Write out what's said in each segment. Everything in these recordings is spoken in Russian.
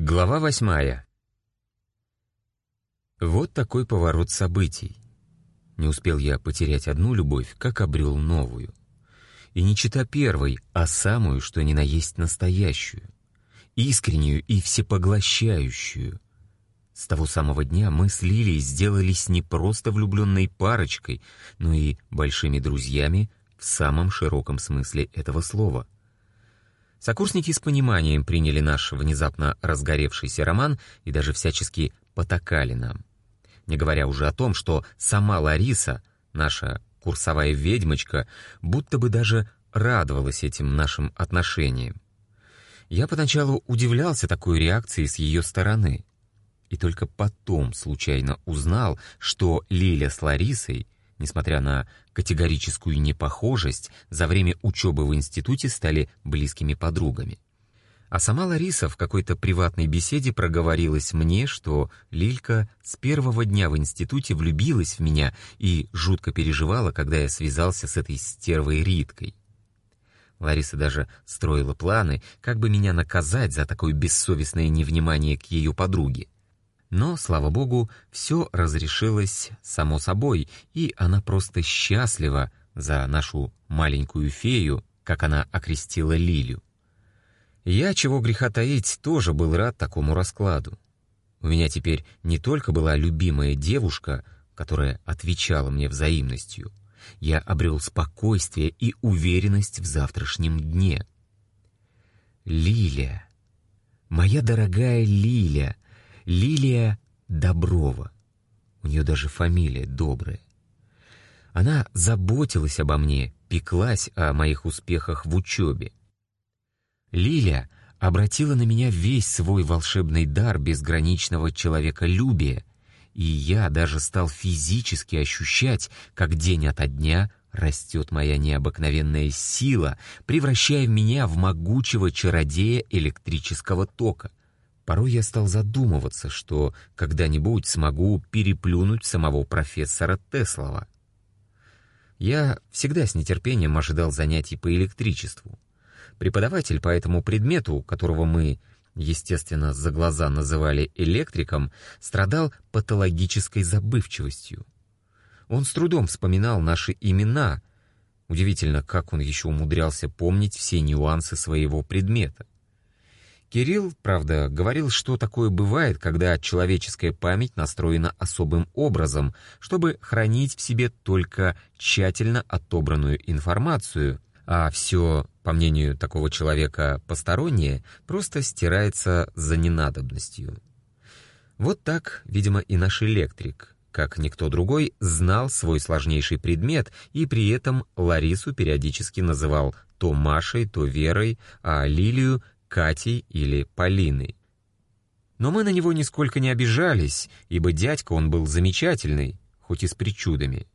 Глава восьмая. Вот такой поворот событий. Не успел я потерять одну любовь, как обрел новую. И не чита первой, а самую, что ни на есть настоящую. Искреннюю и всепоглощающую. С того самого дня мы с Лилией сделались не просто влюбленной парочкой, но и большими друзьями в самом широком смысле этого слова — Сокурсники с пониманием приняли наш внезапно разгоревшийся роман и даже всячески потакали нам. Не говоря уже о том, что сама Лариса, наша курсовая ведьмочка, будто бы даже радовалась этим нашим отношениям. Я поначалу удивлялся такой реакции с ее стороны. И только потом случайно узнал, что Лиля с Ларисой — несмотря на категорическую непохожесть, за время учебы в институте стали близкими подругами. А сама Лариса в какой-то приватной беседе проговорилась мне, что Лилька с первого дня в институте влюбилась в меня и жутко переживала, когда я связался с этой стервой Риткой. Лариса даже строила планы, как бы меня наказать за такое бессовестное невнимание к ее подруге. Но, слава богу, все разрешилось само собой, и она просто счастлива за нашу маленькую фею, как она окрестила Лилю. Я, чего греха таить, тоже был рад такому раскладу. У меня теперь не только была любимая девушка, которая отвечала мне взаимностью, я обрел спокойствие и уверенность в завтрашнем дне. Лиля, моя дорогая Лиля — Лилия Доброва. У нее даже фамилия добрая. Она заботилась обо мне, пеклась о моих успехах в учебе. Лиля обратила на меня весь свой волшебный дар безграничного человеколюбия, и я даже стал физически ощущать, как день ото дня растет моя необыкновенная сила, превращая меня в могучего чародея электрического тока. Порой я стал задумываться, что когда-нибудь смогу переплюнуть самого профессора Теслова. Я всегда с нетерпением ожидал занятий по электричеству. Преподаватель по этому предмету, которого мы, естественно, за глаза называли электриком, страдал патологической забывчивостью. Он с трудом вспоминал наши имена. Удивительно, как он еще умудрялся помнить все нюансы своего предмета. Кирилл, правда, говорил, что такое бывает, когда человеческая память настроена особым образом, чтобы хранить в себе только тщательно отобранную информацию, а все, по мнению такого человека, постороннее, просто стирается за ненадобностью. Вот так, видимо, и наш электрик, как никто другой, знал свой сложнейший предмет и при этом Ларису периодически называл то Машей, то Верой, а Лилию Катей или Полиной. Но мы на него нисколько не обижались, ибо дядька он был замечательный, хоть и с причудами.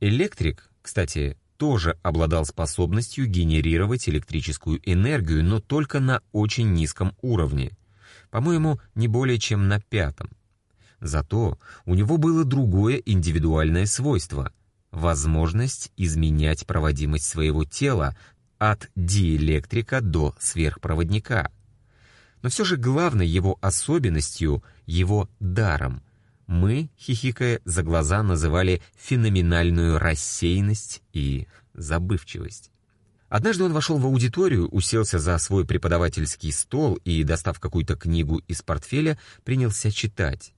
Электрик, кстати, тоже обладал способностью генерировать электрическую энергию, но только на очень низком уровне, по-моему, не более чем на пятом. Зато у него было другое индивидуальное свойство — возможность изменять проводимость своего тела от диэлектрика до сверхпроводника. Но все же главной его особенностью, его даром, мы, хихикая за глаза, называли феноменальную рассеянность и забывчивость. Однажды он вошел в аудиторию, уселся за свой преподавательский стол и, достав какую-то книгу из портфеля, принялся читать.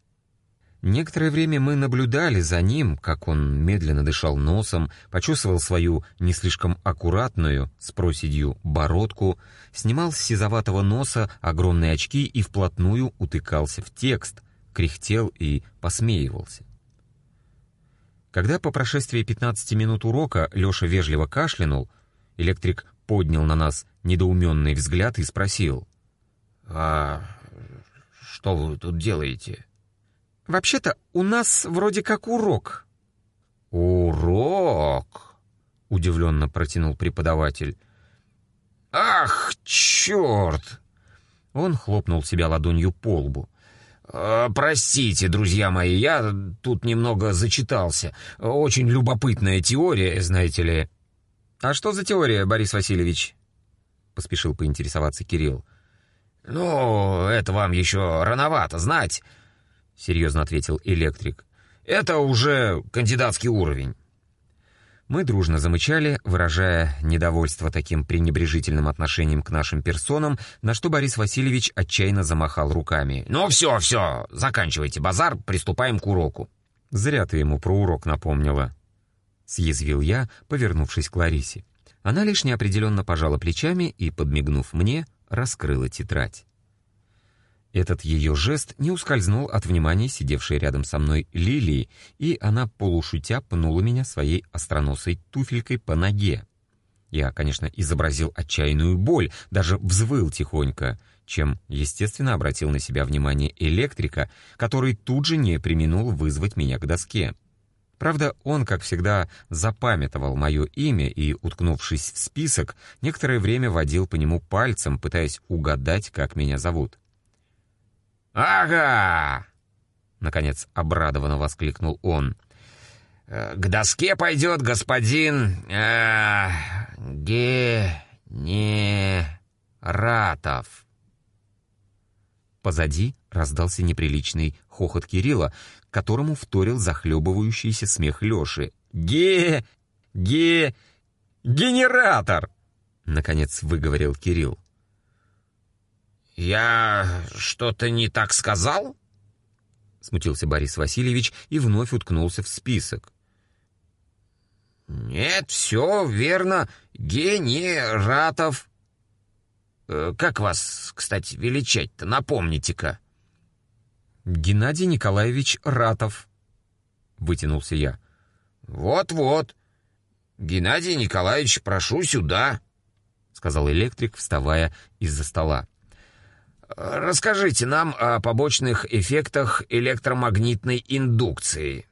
Некоторое время мы наблюдали за ним, как он медленно дышал носом, почесывал свою не слишком аккуратную, с проседью, бородку, снимал с сизоватого носа огромные очки и вплотную утыкался в текст, кряхтел и посмеивался. Когда по прошествии 15 минут урока Леша вежливо кашлянул, электрик поднял на нас недоуменный взгляд и спросил. «А что вы тут делаете?» Вообще-то у нас вроде как урок». «Урок?» — удивленно протянул преподаватель. «Ах, черт!» Он хлопнул себя ладонью по лбу. «Э, «Простите, друзья мои, я тут немного зачитался. Очень любопытная теория, знаете ли». «А что за теория, Борис Васильевич?» — поспешил поинтересоваться Кирилл. «Ну, это вам еще рановато знать», — серьезно ответил электрик. «Это уже кандидатский уровень». Мы дружно замычали, выражая недовольство таким пренебрежительным отношением к нашим персонам, на что Борис Васильевич отчаянно замахал руками. «Ну все, все, заканчивайте базар, приступаем к уроку». «Зря ты ему про урок напомнила», — съязвил я, повернувшись к Ларисе. Она лишь неопределенно пожала плечами и, подмигнув мне, раскрыла тетрадь. Этот ее жест не ускользнул от внимания сидевшей рядом со мной Лилии, и она полушутя пнула меня своей остроносой туфелькой по ноге. Я, конечно, изобразил отчаянную боль, даже взвыл тихонько, чем, естественно, обратил на себя внимание электрика, который тут же не применул вызвать меня к доске. Правда, он, как всегда, запамятовал мое имя и, уткнувшись в список, некоторое время водил по нему пальцем, пытаясь угадать, как меня зовут. «Ага!» — наконец обрадованно воскликнул он. «Э, «К доске пойдет господин... Э, Генератов». Позади раздался неприличный хохот Кирилла, которому вторил захлебывающийся смех Леши. «Ге... ге... генератор!» — наконец выговорил Кирилл. «Я что-то не так сказал?» Смутился Борис Васильевич и вновь уткнулся в список. «Нет, все верно. Генератов. Э, как вас, кстати, величать-то, напомните-ка?» «Геннадий Николаевич Ратов», — вытянулся я. «Вот-вот. Геннадий Николаевич, прошу сюда», — сказал электрик, вставая из-за стола. Расскажите нам о побочных эффектах электромагнитной индукции.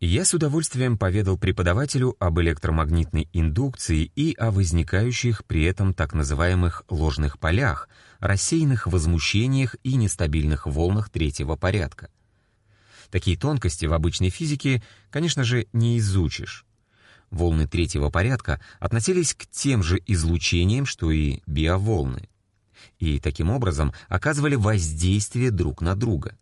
Я с удовольствием поведал преподавателю об электромагнитной индукции и о возникающих при этом так называемых ложных полях, рассеянных возмущениях и нестабильных волнах третьего порядка. Такие тонкости в обычной физике, конечно же, не изучишь. Волны третьего порядка относились к тем же излучениям, что и биоволны и таким образом оказывали воздействие друг на друга.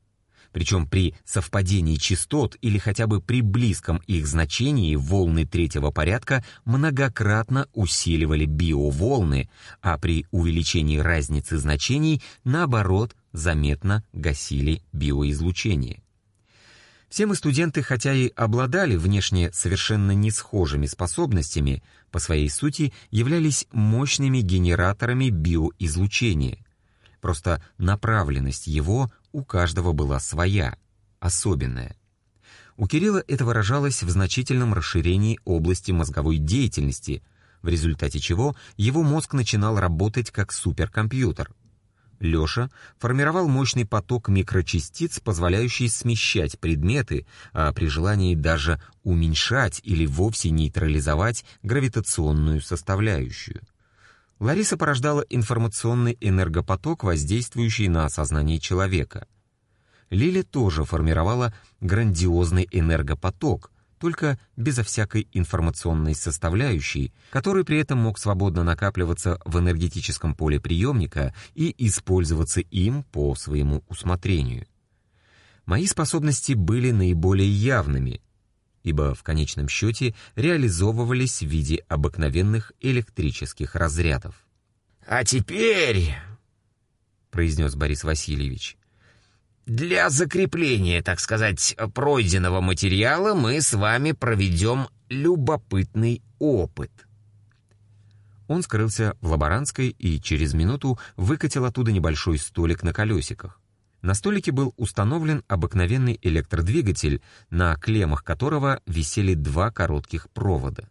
Причем при совпадении частот или хотя бы при близком их значении волны третьего порядка многократно усиливали биоволны, а при увеличении разницы значений, наоборот, заметно гасили биоизлучение. Все мы студенты, хотя и обладали внешне совершенно не схожими способностями, по своей сути являлись мощными генераторами биоизлучения. Просто направленность его у каждого была своя, особенная. У Кирилла это выражалось в значительном расширении области мозговой деятельности, в результате чего его мозг начинал работать как суперкомпьютер — Леша формировал мощный поток микрочастиц, позволяющий смещать предметы, а при желании даже уменьшать или вовсе нейтрализовать гравитационную составляющую. Лариса порождала информационный энергопоток, воздействующий на сознание человека. Лиля тоже формировала грандиозный энергопоток — только безо всякой информационной составляющей, который при этом мог свободно накапливаться в энергетическом поле приемника и использоваться им по своему усмотрению. Мои способности были наиболее явными, ибо в конечном счете реализовывались в виде обыкновенных электрических разрядов. «А теперь...» — произнес Борис Васильевич. Для закрепления, так сказать, пройденного материала мы с вами проведем любопытный опыт. Он скрылся в лаборантской и через минуту выкатил оттуда небольшой столик на колесиках. На столике был установлен обыкновенный электродвигатель, на клеммах которого висели два коротких провода.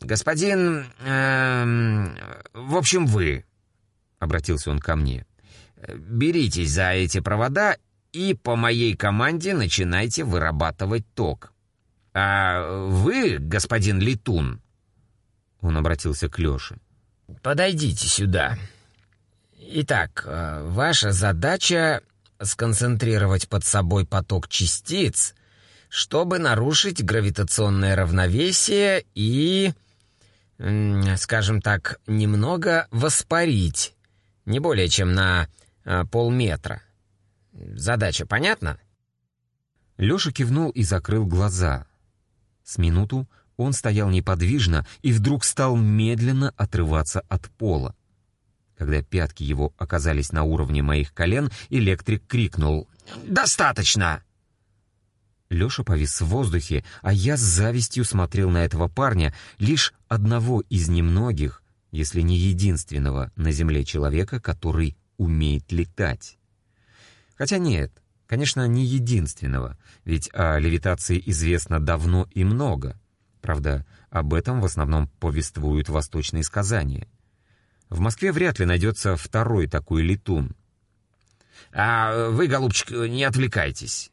«Господин... Э, в общем, вы...» — обратился он ко мне. Беритесь за эти провода и по моей команде начинайте вырабатывать ток. А вы, господин Летун, он обратился к Лёше, подойдите сюда. Итак, э, ваша задача сконцентрировать под собой поток частиц, чтобы нарушить гравитационное равновесие и, скажем так, немного воспарить Не более чем на полметра. Задача понятна?» Леша кивнул и закрыл глаза. С минуту он стоял неподвижно и вдруг стал медленно отрываться от пола. Когда пятки его оказались на уровне моих колен, электрик крикнул «Достаточно!». Леша повис в воздухе, а я с завистью смотрел на этого парня, лишь одного из немногих, если не единственного на Земле человека, который умеет летать. Хотя нет, конечно, не единственного, ведь о левитации известно давно и много. Правда, об этом в основном повествуют восточные сказания — в Москве вряд ли найдется второй такой летун. «А вы, голубчик, не отвлекайтесь»,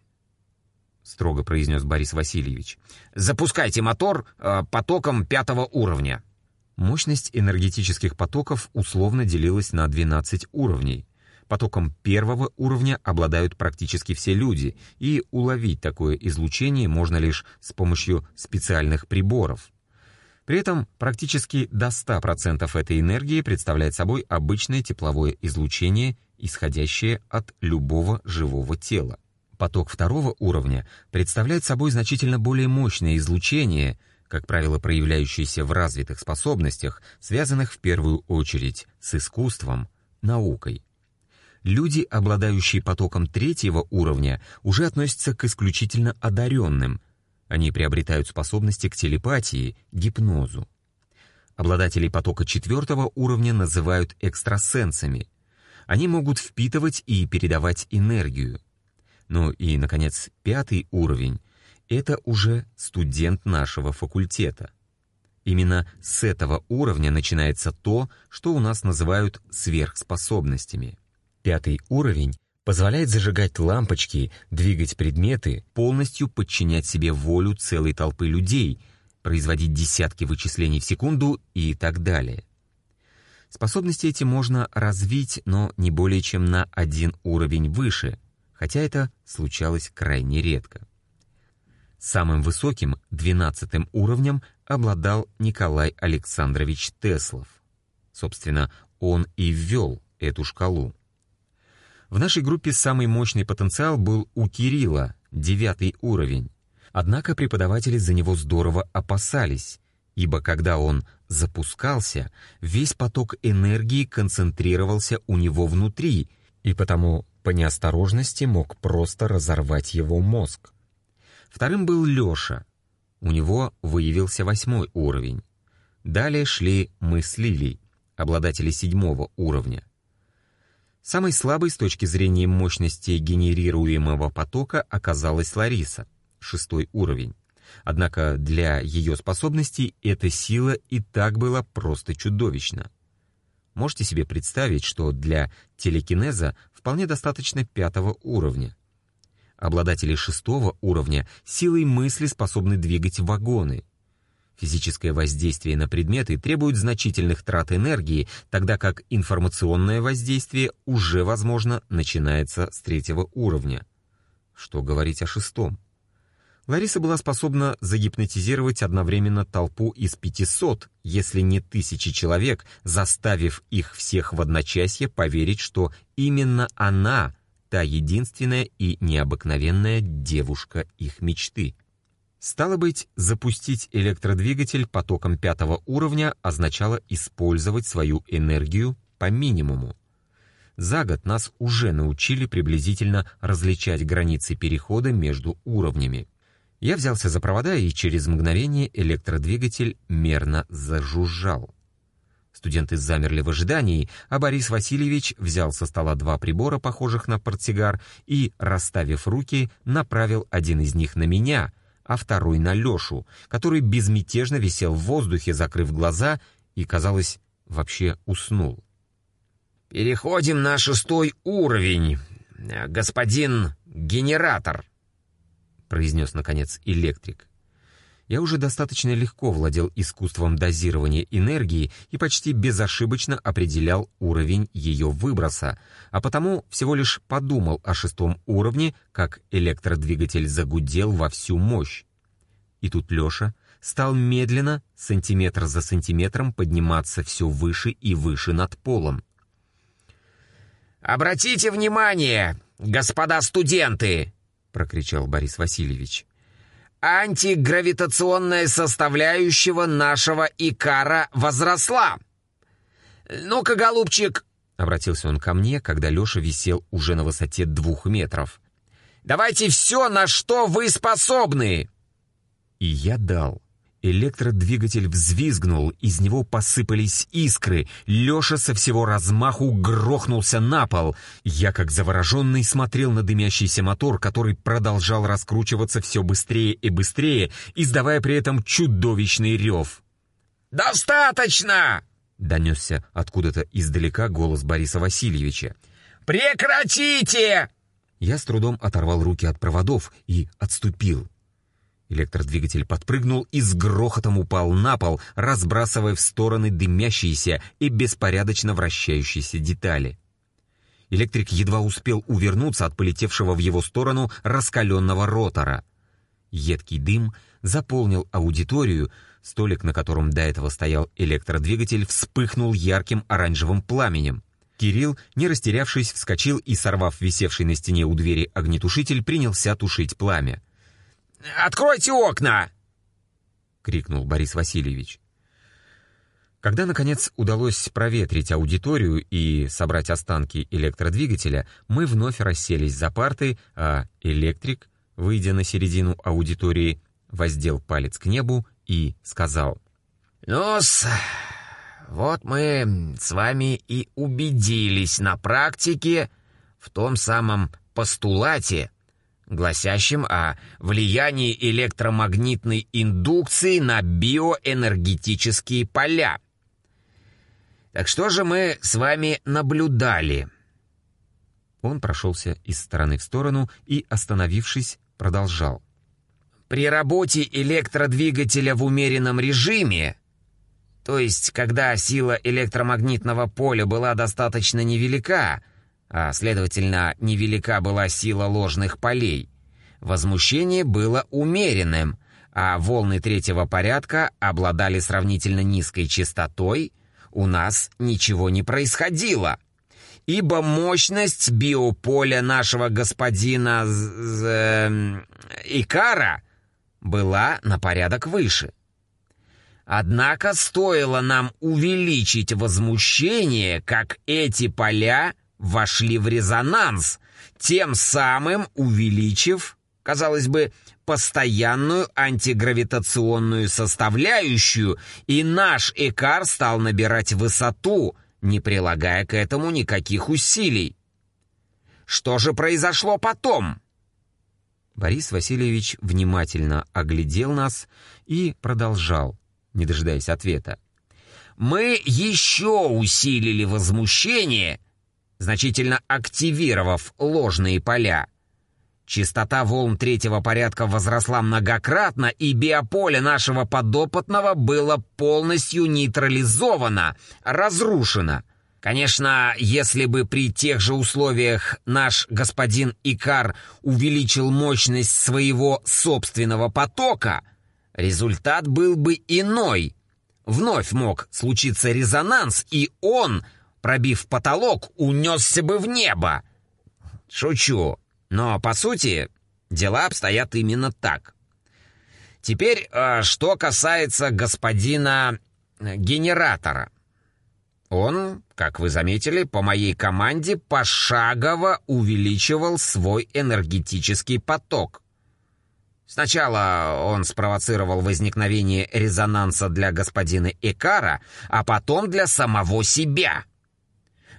— строго произнес Борис Васильевич. «Запускайте мотор э, потоком пятого уровня». Мощность энергетических потоков условно делилась на 12 уровней. Потоком первого уровня обладают практически все люди, и уловить такое излучение можно лишь с помощью специальных приборов — при этом практически до 100% этой энергии представляет собой обычное тепловое излучение, исходящее от любого живого тела. Поток второго уровня представляет собой значительно более мощное излучение, как правило, проявляющееся в развитых способностях, связанных в первую очередь с искусством, наукой. Люди, обладающие потоком третьего уровня, уже относятся к исключительно одаренным – они приобретают способности к телепатии, гипнозу. Обладателей потока четвертого уровня называют экстрасенсами. Они могут впитывать и передавать энергию. Ну и, наконец, пятый уровень — это уже студент нашего факультета. Именно с этого уровня начинается то, что у нас называют сверхспособностями. Пятый уровень позволяет зажигать лампочки, двигать предметы, полностью подчинять себе волю целой толпы людей, производить десятки вычислений в секунду и так далее. Способности эти можно развить, но не более чем на один уровень выше, хотя это случалось крайне редко. Самым высоким, двенадцатым уровнем, обладал Николай Александрович Теслов. Собственно, он и ввел эту шкалу. В нашей группе самый мощный потенциал был у Кирилла, девятый уровень. Однако преподаватели за него здорово опасались, ибо когда он запускался, весь поток энергии концентрировался у него внутри, и потому по неосторожности мог просто разорвать его мозг. Вторым был Леша. У него выявился восьмой уровень. Далее шли мы с Лилей, обладатели седьмого уровня. Самой слабой с точки зрения мощности генерируемого потока оказалась Лариса, шестой уровень. Однако для ее способностей эта сила и так была просто чудовищна. Можете себе представить, что для телекинеза вполне достаточно пятого уровня. Обладатели шестого уровня силой мысли способны двигать вагоны — Физическое воздействие на предметы требует значительных трат энергии, тогда как информационное воздействие уже, возможно, начинается с третьего уровня. Что говорить о шестом? Лариса была способна загипнотизировать одновременно толпу из 500, если не тысячи человек, заставив их всех в одночасье поверить, что именно она — та единственная и необыкновенная девушка их мечты. Стало быть, запустить электродвигатель потоком пятого уровня означало использовать свою энергию по минимуму. За год нас уже научили приблизительно различать границы перехода между уровнями. Я взялся за провода, и через мгновение электродвигатель мерно зажужжал. Студенты замерли в ожидании, а Борис Васильевич взял со стола два прибора, похожих на портсигар, и, расставив руки, направил один из них на меня — а второй на Лешу, который безмятежно висел в воздухе, закрыв глаза и, казалось, вообще уснул. «Переходим на шестой уровень, господин генератор», — произнес, наконец, электрик. Я уже достаточно легко владел искусством дозирования энергии и почти безошибочно определял уровень ее выброса, а потому всего лишь подумал о шестом уровне, как электродвигатель загудел во всю мощь. И тут Леша стал медленно, сантиметр за сантиметром, подниматься все выше и выше над полом. «Обратите внимание, господа студенты!» — прокричал Борис Васильевич. «Антигравитационная составляющего нашего Икара возросла. Ну-ка, голубчик!» — обратился он ко мне, когда Леша висел уже на высоте двух метров. «Давайте все, на что вы способны!» И я дал. Электродвигатель взвизгнул, из него посыпались искры. Леша со всего размаху грохнулся на пол. Я, как завороженный, смотрел на дымящийся мотор, который продолжал раскручиваться все быстрее и быстрее, издавая при этом чудовищный рев. «Достаточно!» — донесся откуда-то издалека голос Бориса Васильевича. «Прекратите!» Я с трудом оторвал руки от проводов и отступил. Электродвигатель подпрыгнул и с грохотом упал на пол, разбрасывая в стороны дымящиеся и беспорядочно вращающиеся детали. Электрик едва успел увернуться от полетевшего в его сторону раскаленного ротора. Едкий дым заполнил аудиторию, столик, на котором до этого стоял электродвигатель, вспыхнул ярким оранжевым пламенем. Кирилл, не растерявшись, вскочил и, сорвав висевший на стене у двери огнетушитель, принялся тушить пламя. Откройте окна!» — крикнул Борис Васильевич. Когда, наконец, удалось проветрить аудиторию и собрать останки электродвигателя, мы вновь расселись за парты, а электрик, выйдя на середину аудитории, воздел палец к небу и сказал. «Ну-с, вот мы с вами и убедились на практике в том самом постулате, гласящим о влиянии электромагнитной индукции на биоэнергетические поля. Так что же мы с вами наблюдали? Он прошелся из стороны в сторону и, остановившись, продолжал. При работе электродвигателя в умеренном режиме, то есть когда сила электромагнитного поля была достаточно невелика, а, следовательно, невелика была сила ложных полей. Возмущение было умеренным, а волны третьего порядка обладали сравнительно низкой частотой, у нас ничего не происходило. Ибо мощность биополя нашего господина З Икара была на порядок выше. Однако стоило нам увеличить возмущение, как эти поля вошли в резонанс, тем самым увеличив, казалось бы, постоянную антигравитационную составляющую, и наш Экар стал набирать высоту, не прилагая к этому никаких усилий. Что же произошло потом? Борис Васильевич внимательно оглядел нас и продолжал, не дожидаясь ответа. Мы еще усилили возмущение значительно активировав ложные поля. Частота волн третьего порядка возросла многократно, и биополе нашего подопытного было полностью нейтрализовано, разрушено. Конечно, если бы при тех же условиях наш господин Икар увеличил мощность своего собственного потока, результат был бы иной. Вновь мог случиться резонанс, и он пробив потолок, унесся бы в небо. Шучу, но, по сути, дела обстоят именно так. Теперь, э, что касается господина э, генератора. Он, как вы заметили, по моей команде пошагово увеличивал свой энергетический поток. Сначала он спровоцировал возникновение резонанса для господина Экара, а потом для самого себя —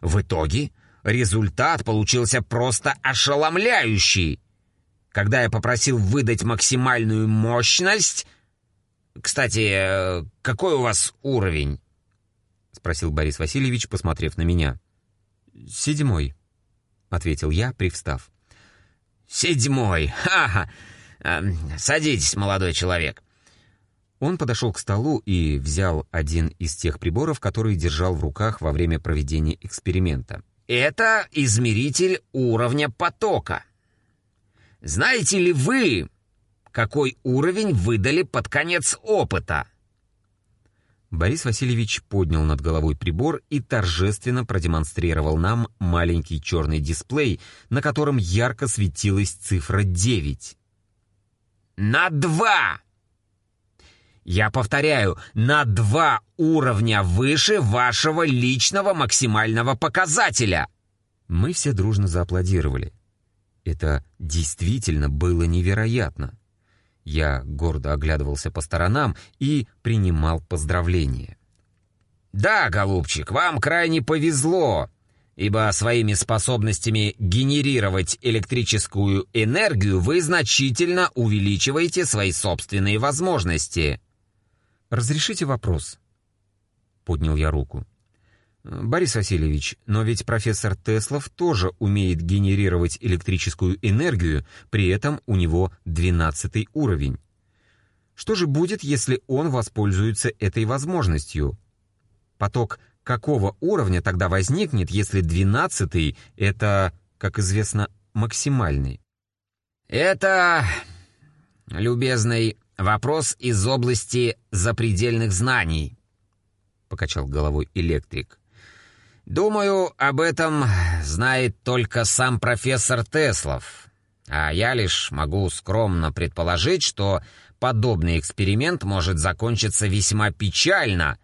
в итоге результат получился просто ошеломляющий. Когда я попросил выдать максимальную мощность... «Кстати, э, какой у вас уровень?» — спросил Борис Васильевич, посмотрев на меня. «Седьмой», — ответил я, привстав. «Седьмой! Ха-ха! Эм, садитесь, молодой человек. Он подошел к столу и взял один из тех приборов, которые держал в руках во время проведения эксперимента. «Это измеритель уровня потока. Знаете ли вы, какой уровень выдали под конец опыта?» Борис Васильевич поднял над головой прибор и торжественно продемонстрировал нам маленький черный дисплей, на котором ярко светилась цифра 9. «На два!» Я повторяю, на два уровня выше вашего личного максимального показателя. Мы все дружно зааплодировали. Это действительно было невероятно. Я гордо оглядывался по сторонам и принимал поздравления. «Да, голубчик, вам крайне повезло, ибо своими способностями генерировать электрическую энергию вы значительно увеличиваете свои собственные возможности». «Разрешите вопрос?» Поднял я руку. «Борис Васильевич, но ведь профессор Теслов тоже умеет генерировать электрическую энергию, при этом у него двенадцатый уровень. Что же будет, если он воспользуется этой возможностью? Поток какого уровня тогда возникнет, если двенадцатый — это, как известно, максимальный?» «Это, любезный, Вопрос из области запредельных знаний, покачал головой электрик. Думаю, об этом знает только сам профессор Теслов. А я лишь могу скромно предположить, что подобный эксперимент может закончиться весьма печально,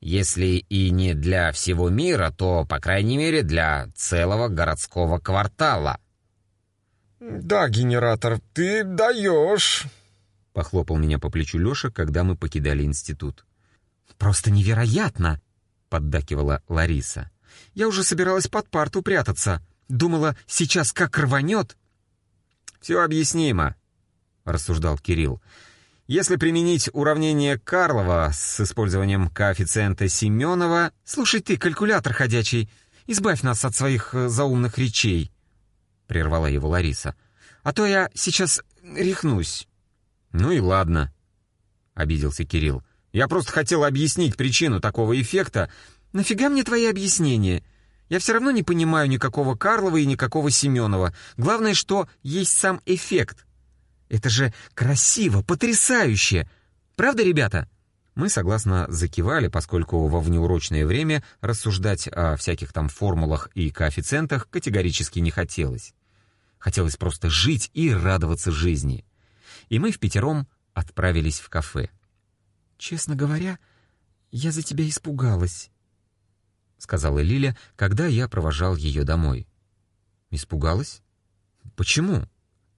если и не для всего мира, то, по крайней мере, для целого городского квартала. «Да, генератор, ты даешь!» Похлопал меня по плечу Леша, когда мы покидали институт. «Просто невероятно!» — поддакивала Лариса. «Я уже собиралась под парту прятаться. Думала, сейчас как рванет!» «Все объяснимо», — рассуждал Кирилл. «Если применить уравнение Карлова с использованием коэффициента Семенова...» «Слушай ты, калькулятор ходячий, избавь нас от своих э, заумных речей», — прервала его Лариса. «А то я сейчас рехнусь». «Ну и ладно», — обиделся Кирилл. «Я просто хотел объяснить причину такого эффекта». «Нафига мне твои объяснения? Я все равно не понимаю никакого Карлова и никакого Семенова. Главное, что есть сам эффект. Это же красиво, потрясающе! Правда, ребята?» Мы согласно закивали, поскольку во внеурочное время рассуждать о всяких там формулах и коэффициентах категорически не хотелось. Хотелось просто жить и радоваться жизни и мы в пятером отправились в кафе. «Честно говоря, я за тебя испугалась», — сказала Лиля, когда я провожал ее домой. «Испугалась? Почему?»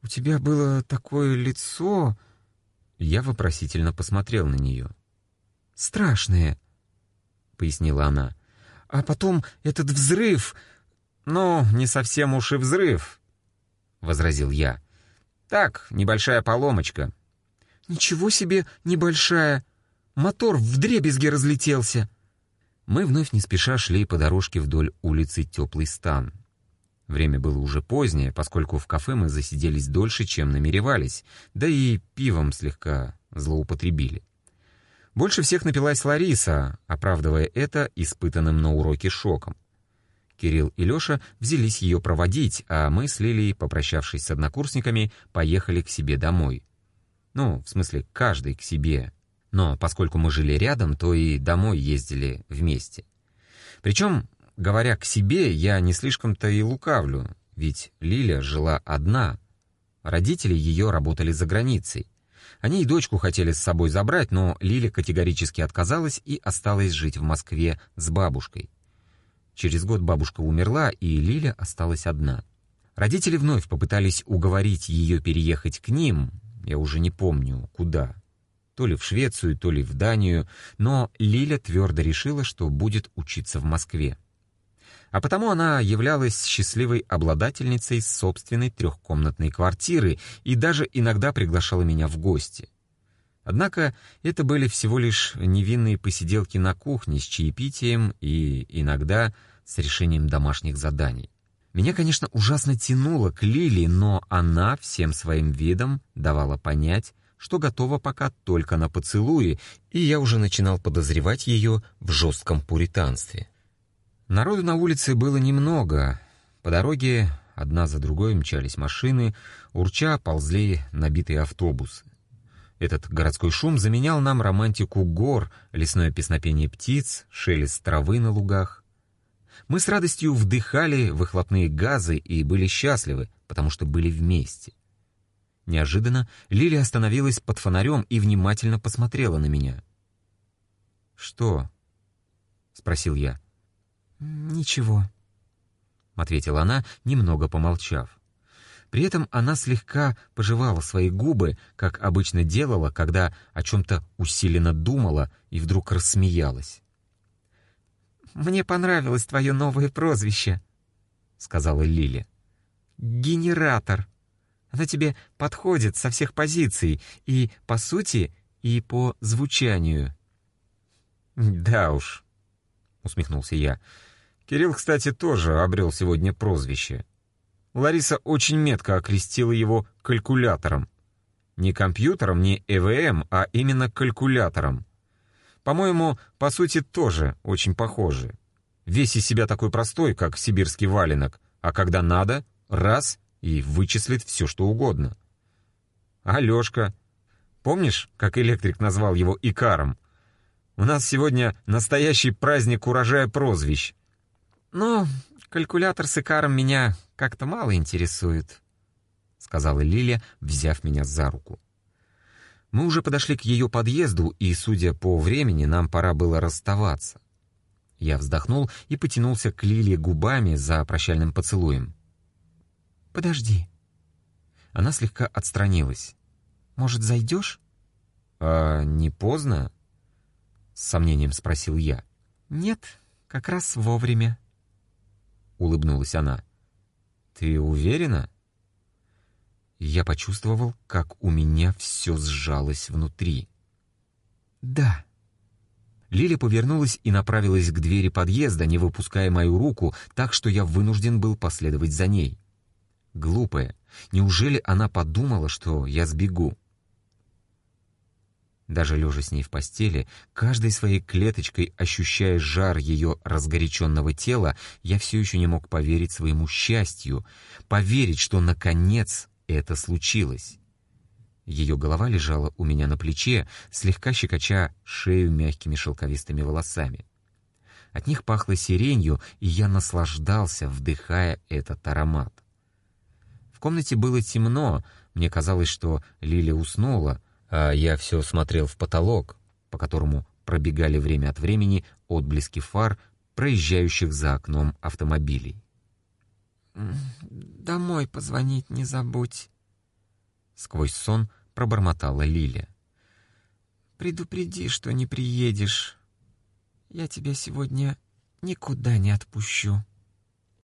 «У тебя было такое лицо...» Я вопросительно посмотрел на нее. «Страшное», — пояснила она. «А потом этот взрыв...» «Ну, не совсем уж и взрыв», — возразил я. Так, небольшая поломочка». «Ничего себе небольшая! Мотор в дребезге разлетелся!» Мы вновь не спеша шли по дорожке вдоль улицы Теплый Стан. Время было уже позднее, поскольку в кафе мы засиделись дольше, чем намеревались, да и пивом слегка злоупотребили. Больше всех напилась Лариса, оправдывая это испытанным на уроке шоком. Кирилл и Леша взялись ее проводить, а мы с Лилией, попрощавшись с однокурсниками, поехали к себе домой. Ну, в смысле, каждый к себе. Но поскольку мы жили рядом, то и домой ездили вместе. Причем, говоря к себе, я не слишком-то и лукавлю, ведь Лиля жила одна. Родители ее работали за границей. Они и дочку хотели с собой забрать, но Лиля категорически отказалась и осталась жить в Москве с бабушкой. Через год бабушка умерла, и Лиля осталась одна. Родители вновь попытались уговорить ее переехать к ним, я уже не помню, куда. То ли в Швецию, то ли в Данию, но Лиля твердо решила, что будет учиться в Москве. А потому она являлась счастливой обладательницей собственной трехкомнатной квартиры и даже иногда приглашала меня в гости. Однако это были всего лишь невинные посиделки на кухне с чаепитием и иногда с решением домашних заданий. Меня, конечно, ужасно тянуло к Лили, но она всем своим видом давала понять, что готова пока только на поцелуи, и я уже начинал подозревать ее в жестком пуританстве. Народу на улице было немного. По дороге одна за другой мчались машины, урча ползли набитые автобусы. Этот городской шум заменял нам романтику гор, лесное песнопение птиц, шелест травы на лугах. Мы с радостью вдыхали выхлопные газы и были счастливы, потому что были вместе. Неожиданно Лили остановилась под фонарем и внимательно посмотрела на меня. «Что?» — спросил я. «Ничего», — ответила она, немного помолчав. При этом она слегка пожевала свои губы, как обычно делала, когда о чем-то усиленно думала и вдруг рассмеялась. «Мне понравилось твое новое прозвище», — сказала Лили. «Генератор. Оно тебе подходит со всех позиций, и по сути, и по звучанию». «Да уж», — усмехнулся я. «Кирилл, кстати, тоже обрел сегодня прозвище. Лариса очень метко окрестила его калькулятором. Не компьютером, не ЭВМ, а именно калькулятором. По-моему, по сути, тоже очень похожи. Весь из себя такой простой, как сибирский валенок, а когда надо, раз — и вычислит все, что угодно. Алешка. Помнишь, как электрик назвал его Икаром? У нас сегодня настоящий праздник урожая прозвищ. Ну, калькулятор с Икаром меня как-то мало интересует», — сказала Лиля, взяв меня за руку. Мы уже подошли к ее подъезду, и, судя по времени, нам пора было расставаться. Я вздохнул и потянулся к Лиле губами за прощальным поцелуем. «Подожди». Она слегка отстранилась. «Может, зайдешь?» «А не поздно?» — с сомнением спросил я. «Нет, как раз вовремя», — улыбнулась она. «Ты уверена?» Я почувствовал, как у меня все сжалось внутри. «Да». Лиля повернулась и направилась к двери подъезда, не выпуская мою руку, так что я вынужден был последовать за ней. Глупая, неужели она подумала, что я сбегу? Даже лежа с ней в постели, каждой своей клеточкой ощущая жар ее разгоряченного тела, я все еще не мог поверить своему счастью, поверить, что наконец это случилось. Ее голова лежала у меня на плече, слегка щекоча шею мягкими шелковистыми волосами. От них пахло сиренью, и я наслаждался, вдыхая этот аромат. В комнате было темно, мне казалось, что Лиля уснула, а я все смотрел в потолок, по которому пробегали время от времени отблески фар, проезжающих за окном автомобилей. «Домой позвонить не забудь», — сквозь сон пробормотала Лиля. «Предупреди, что не приедешь. Я тебя сегодня никуда не отпущу».